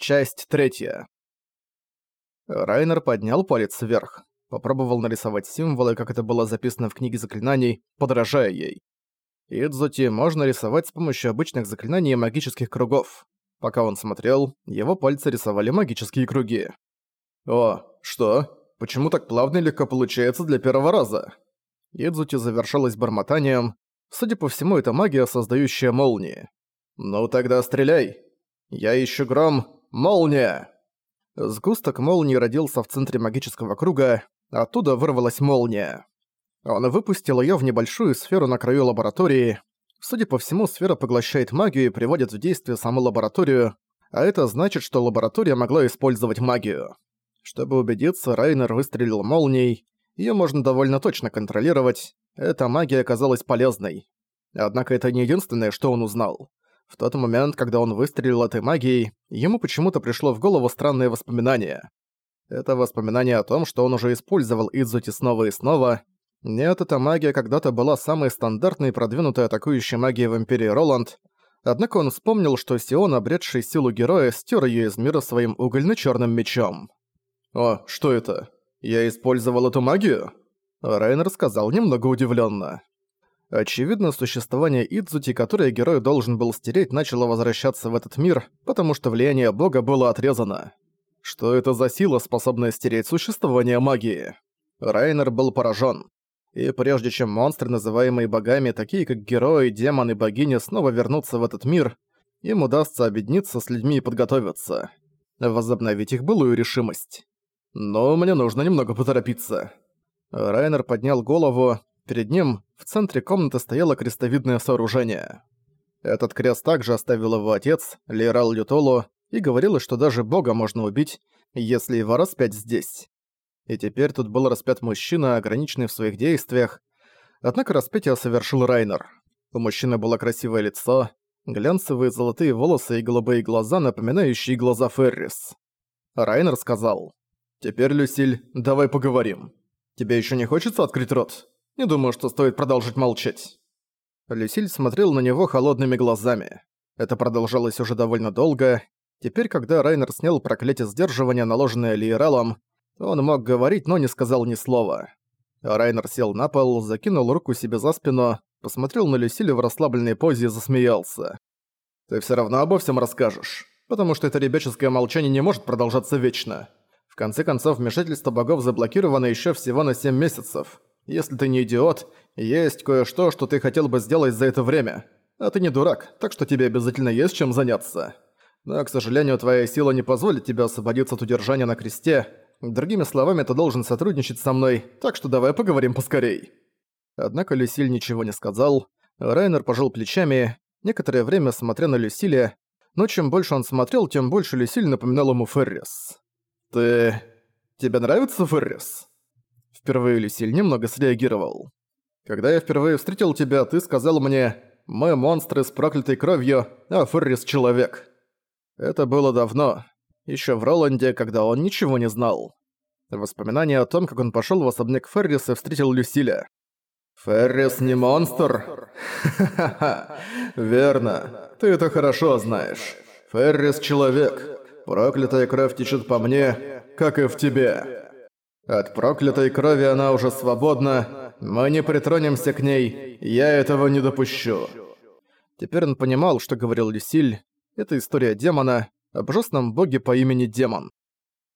Часть третья. Райнер поднял палец вверх. Попробовал нарисовать символы, как это было записано в книге заклинаний, подражая ей. Идзути можно рисовать с помощью обычных заклинаний и магических кругов. Пока он смотрел, его пальцы рисовали магические круги. «О, что? Почему так плавно и легко получается для первого раза?» Идзути завершалась бормотанием. Судя по всему, это магия, создающая молнии. «Ну тогда стреляй! Я ищу гром! Молния!» Сгусток молнии родился в центре магического круга, оттуда вырвалась молния. Он выпустил её в небольшую сферу на краю лаборатории. Судя по всему, сфера поглощает магию и приводит в действие саму лабораторию, а это значит, что лаборатория могла использовать магию. Чтобы убедиться, Райнер выстрелил молнией, её можно довольно точно контролировать, эта магия оказалась полезной. Однако это не единственное, что он узнал. В тот момент, когда он выстрелил этой магией, ему почему-то пришло в голову странное воспоминание. Это воспоминание о том, что он уже использовал Идзути снова и снова. Нет, эта магия когда-то была самой стандартной и продвинутой атакующей магией в Империи Роланд, однако он вспомнил, что Сион, обретший силу героя, стер ее из мира своим угольно-черным мечом. «О, что это? Я использовал эту магию?» Райнер сказал немного удивленно. Очевидно, существование Идзути, которое герой должен был стереть, начало возвращаться в этот мир, потому что влияние бога было отрезано. Что это за сила, способная стереть существование магии? Райнер был поражен. И прежде чем монстры, называемые богами, такие как герои, демоны, богини, снова вернутся в этот мир, им удастся объединиться с людьми и подготовиться. Возобновить их былую решимость. Но мне нужно немного поторопиться. Райнер поднял голову, Перед ним в центре комнаты стояло крестовидное сооружение. Этот крест также оставил его отец, Лейрал Лютолу, и говорил, что даже бога можно убить, если его распять здесь. И теперь тут был распят мужчина, ограниченный в своих действиях, однако распятие совершил Райнер. У мужчины было красивое лицо, глянцевые золотые волосы и голубые глаза, напоминающие глаза Феррис. Райнер сказал, «Теперь, Люсиль, давай поговорим. Тебе еще не хочется открыть рот?» Не думаю, что стоит продолжить молчать». Люсиль смотрел на него холодными глазами. Это продолжалось уже довольно долго. Теперь, когда Райнер снял проклятие сдерживания, наложенное Лиералом, он мог говорить, но не сказал ни слова. Райнер сел на пол, закинул руку себе за спину, посмотрел на Люсиль в расслабленной позе и засмеялся. «Ты всё равно обо всем расскажешь, потому что это ребяческое молчание не может продолжаться вечно. В конце концов, вмешательство богов заблокировано ещё всего на 7 месяцев. Если ты не идиот, есть кое-что, что ты хотел бы сделать за это время. А ты не дурак, так что тебе обязательно есть чем заняться. Но, к сожалению, твоя сила не позволит тебе освободиться от удержания на кресте. Другими словами, ты должен сотрудничать со мной, так что давай поговорим поскорей». Однако Люсиль ничего не сказал. Райнер пожал плечами, некоторое время смотря на Люсилия, но чем больше он смотрел, тем больше Люсиль напоминал ему Феррис. «Ты... тебе нравится Феррис?» Впервые Люсиль немного среагировал. «Когда я впервые встретил тебя, ты сказал мне, мы монстры с проклятой кровью, а Феррис — человек». Это было давно, еще в Роланде, когда он ничего не знал. Воспоминание о том, как он пошел в особняк Ферриса и встретил Люсиля. «Феррис не монстр?» «Ха-ха-ха, верно, ты это хорошо знаешь. Феррис — человек. Проклятая кровь течет по мне, как и в тебе». От проклятой крови она уже свободна, мы не притронемся к ней, я этого не допущу». Теперь он понимал, что говорил Люсиль. Это история демона, об ужасном боге по имени Демон.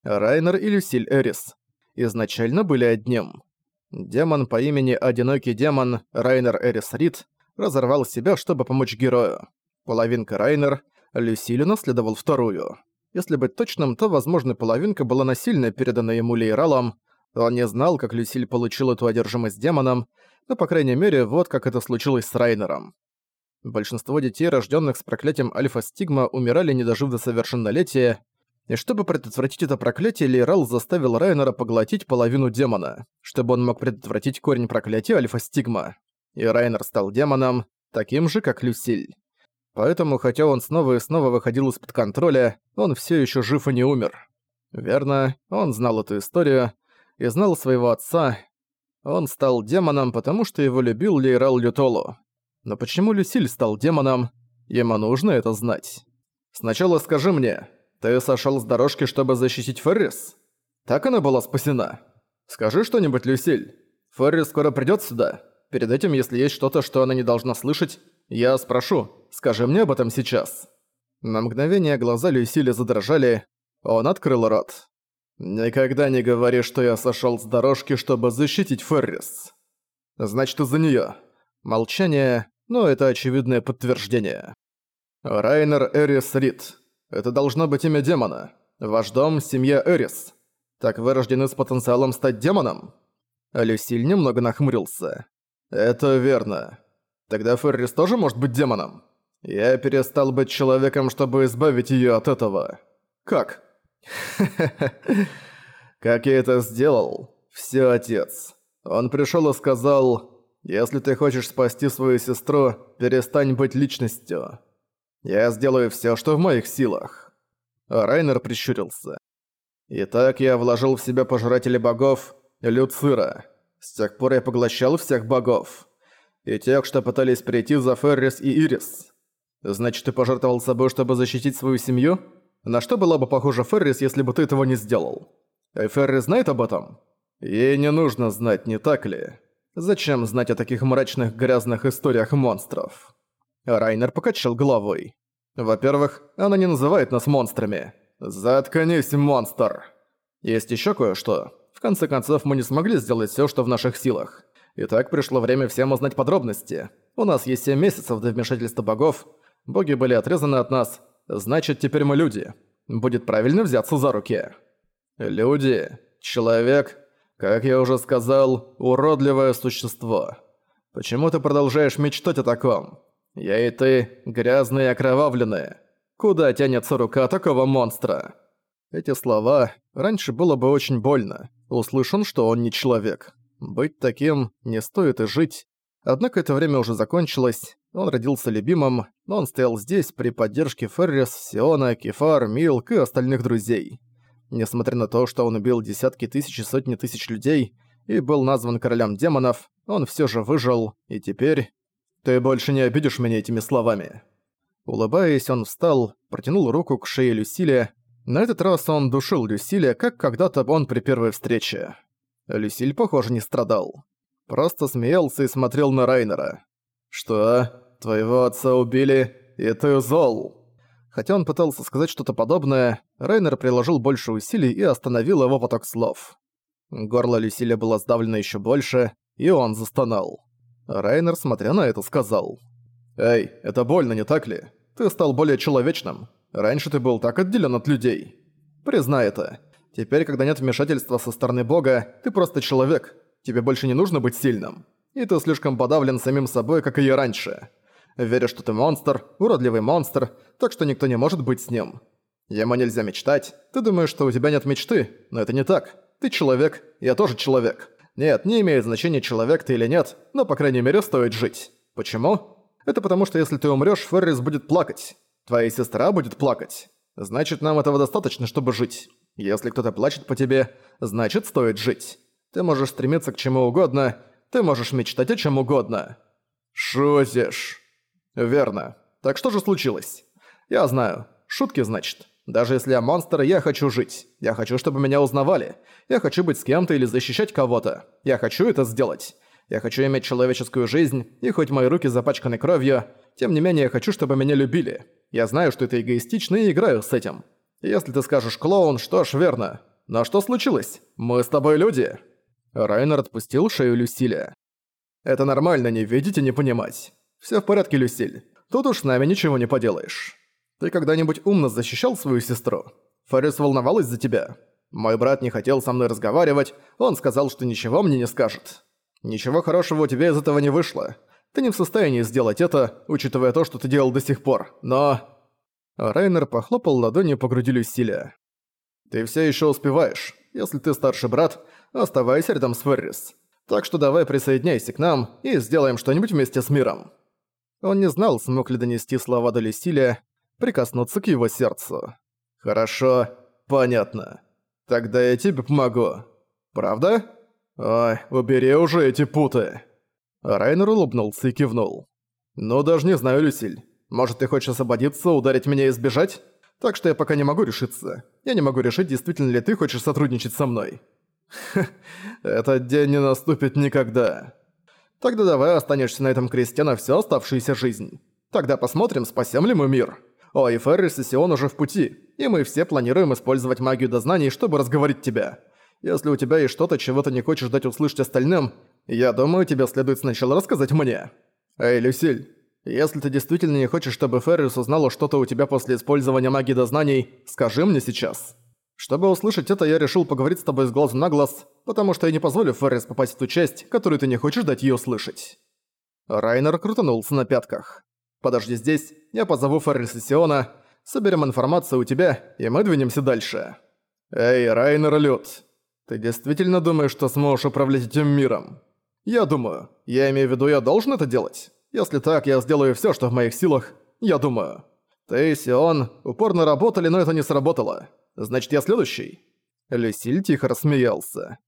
Райнер и Люсиль Эрис изначально были одним. Демон по имени Одинокий Демон Райнер Эрис Рид разорвал себя, чтобы помочь герою. Половинка Райнер, Люсиль унаследовал вторую. Если быть точным, то, возможно, половинка была насильно передана ему Лейралом, он не знал, как Люсиль получил эту одержимость демоном, но, по крайней мере, вот как это случилось с Райнером. Большинство детей, рожденных с проклятием альфа-стигма, умирали, не дожив до совершеннолетия, и чтобы предотвратить это проклятие, Лейрал заставил Райнера поглотить половину демона, чтобы он мог предотвратить корень проклятия альфа-стигма. И Райнер стал демоном, таким же, как Люсиль. Поэтому, хотя он снова и снова выходил из-под контроля, он все еще жив и не умер. Верно, он знал эту историю, и знал своего отца. Он стал демоном, потому что его любил Лейрал Лютолу. Но почему Люсиль стал демоном? Ему нужно это знать. Сначала скажи мне, Ты сошёл с дорожки, чтобы защитить Феррис? Так она была спасена? Скажи что-нибудь, Люсиль. Феррис скоро придёт сюда. Перед этим, если есть что-то, что она не должна слышать, я спрошу, скажи мне об этом сейчас». На мгновение глаза Люсили задрожали, он открыл рот. «Никогда не говори, что я сошёл с дорожки, чтобы защитить Феррис. Значит, из-за неё». Молчание, но это очевидное подтверждение. Райнер Эрис Рид. Это должно быть имя демона. Ваш дом – семья Эрис. Так вы рождены с потенциалом стать демоном?» Люсиль немного нахмурился. «Это верно. Тогда Феррис тоже может быть демоном? Я перестал быть человеком, чтобы избавить её от этого. Как?» «Как я это сделал? Всё, отец. Он пришёл и сказал, «Если ты хочешь спасти свою сестру, перестань быть личностью. Я сделаю всё, что в моих силах». Райнер прищурился. Итак, я вложил в себя пожирателя богов Люцира. С тех пор я поглощал всех богов. И тех, что пытались прийти за Феррис и Ирис. Значит, ты пожертвовал собой, чтобы защитить свою семью? На что была бы похожа Феррис, если бы ты этого не сделал? И Феррис знает об этом? Ей не нужно знать, не так ли? Зачем знать о таких мрачных грязных историях монстров? Райнер покачал головой. Во-первых, она не называет нас монстрами. «Заткнись, монстр!» Есть еще кое-что. В конце концов, мы не смогли сделать все, что в наших силах. Итак, пришло время всем узнать подробности. У нас есть 7 месяцев до вмешательства богов. Боги были отрезаны от нас. Значит, теперь мы люди. Будет правильно взяться за руки. Люди. Человек. Как я уже сказал, уродливое существо. Почему ты продолжаешь мечтать о таком? Я и ты грязные и окровавленные. Куда тянется рука такого монстра? Эти слова раньше было бы очень больно. Услышан, что он не человек. Быть таким не стоит и жить. Однако это время уже закончилось. Он родился любимым, но он стоял здесь при поддержке Феррис, Сиона, Кефар, Милк и остальных друзей. Несмотря на то, что он убил десятки тысяч и сотни тысяч людей и был назван королем демонов, он все же выжил, и теперь... Ты больше не обидишь меня этими словами. Улыбаясь, он встал, протянул руку к шее Люсиле. На этот раз он душил Люсиле, как когда-то он при первой встрече. Люсиль, похоже, не страдал. Просто смеялся и смотрел на Райнера. «Что? Твоего отца убили, и ты зол?» Хотя он пытался сказать что-то подобное, Райнер приложил больше усилий и остановил его поток слов. Горло Люсиля было сдавлено еще больше, и он застонал. Райнер, смотря на это, сказал. «Эй, это больно, не так ли? Ты стал более человечным. Раньше ты был так отделен от людей. Признай это. Теперь, когда нет вмешательства со стороны Бога, ты просто человек. Тебе больше не нужно быть сильным. И ты слишком подавлен самим собой, как и раньше. Веришь, что ты монстр, уродливый монстр, так что никто не может быть с ним. Ему нельзя мечтать. Ты думаешь, что у тебя нет мечты, но это не так. Ты человек, я тоже человек. Нет, не имеет значения, человек ты или нет, но, по крайней мере, стоит жить. Почему? Это потому, что если ты умрёшь, Феррис будет плакать. Твоя сестра будет плакать. Значит, нам этого достаточно, чтобы жить. Если кто-то плачет по тебе, значит, стоит жить. Ты можешь стремиться к чему угодно, ты можешь мечтать о чем угодно. Шутишь. Верно. Так что же случилось? Я знаю. Шутки, значит. Даже если я монстр, я хочу жить. Я хочу, чтобы меня узнавали. Я хочу быть с кем-то или защищать кого-то. Я хочу это сделать. Я хочу иметь человеческую жизнь, и хоть мои руки запачканы кровью, тем не менее я хочу, чтобы меня любили. Я знаю, что это эгоистично и играю с этим. Если ты скажешь «клоун», что ж, верно. Но что случилось? Мы с тобой люди». Райнер отпустил шею Люсиля. «Это нормально не видеть и не понимать. Всё в порядке, Люсиль. Тут уж с нами ничего не поделаешь. Ты когда-нибудь умно защищал свою сестру? Фарис волновалась за тебя. Мой брат не хотел со мной разговаривать, он сказал, что ничего мне не скажет. Ничего хорошего у тебя из этого не вышло. Ты не в состоянии сделать это, учитывая то, что ты делал до сих пор, но...» Райнер похлопал ладонью по груди Люсиля. «Ты все еще успеваешь. Если ты старший брат, оставайся рядом с Феррис. Так что давай присоединяйся к нам и сделаем что-нибудь вместе с миром». Он не знал, смог ли донести слова до Люсиля, прикоснуться к его сердцу. «Хорошо, понятно. Тогда я тебе помогу. Правда?» «Ой, убери уже эти путы!» Райнер улыбнулся и кивнул. «Ну, даже не знаю, Люсиль. Может, ты хочешь освободиться, ударить меня и сбежать? Так что я пока не могу решиться. Я не могу решить, действительно ли ты хочешь сотрудничать со мной. Ха, этот день не наступит никогда. Тогда давай останешься на этом кресте на всю оставшуюся жизнь. Тогда посмотрим, спасем ли мы мир. О, и Феррис и Сион уже в пути, и мы все планируем использовать магию дознаний, чтобы разговорить тебя. Если у тебя есть что-то, чего ты не хочешь дать услышать остальным, я думаю, тебе следует сначала рассказать мне. Эй, Люсиль, если ты действительно не хочешь, чтобы Феррис узнала что-то у тебя после использования магии дознаний, скажи мне сейчас. Чтобы услышать это, я решил поговорить с тобой с глазу на глаз, потому что я не позволю Феррис попасть в ту часть, которую ты не хочешь дать её слышать». Райнер крутанулся на пятках. «Подожди здесь, я позову Феррис и Сиона, соберем информацию у тебя, и мы двинемся дальше». «Эй, Райнер Люд, ты действительно думаешь, что сможешь управлять этим миром?» «Я думаю. Я имею в виду, я должен это делать? Если так, я сделаю всё, что в моих силах. Я думаю. Ты Сион упорно работали, но это не сработало. Значит, я следующий?» Люсиль тихо рассмеялся.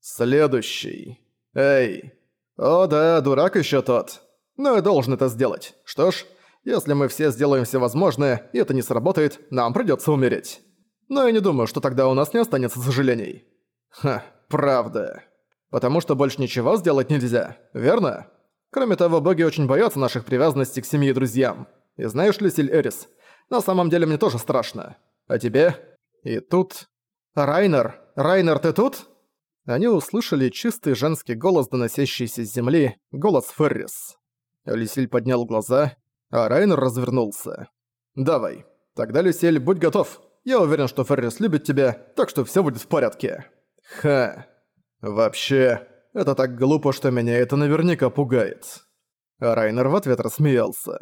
«Следующий. Эй. О да, дурак еще тот. Но я должен это сделать. Что ж, если мы все сделаем все возможное, и это не сработает, нам придется умереть. Но я не думаю, что тогда у нас не останется сожалений. Ха, правда. Потому что больше ничего сделать нельзя, верно? Кроме того, боги очень боятся наших привязанностей к семье и друзьям. И знаешь, Люсиль Эрис, на самом деле мне тоже страшно. А тебе? И тут... «Райнер! Райнер, ты тут?» Они услышали чистый женский голос, доносящийся с земли, голос Феррис. Люсиль поднял глаза, а Райнер развернулся. «Давай. Тогда, Люсиль, будь готов. Я уверен, что Феррис любит тебя, так что всё будет в порядке». «Ха. Вообще, это так глупо, что меня это наверняка пугает». Райнер в ответ рассмеялся.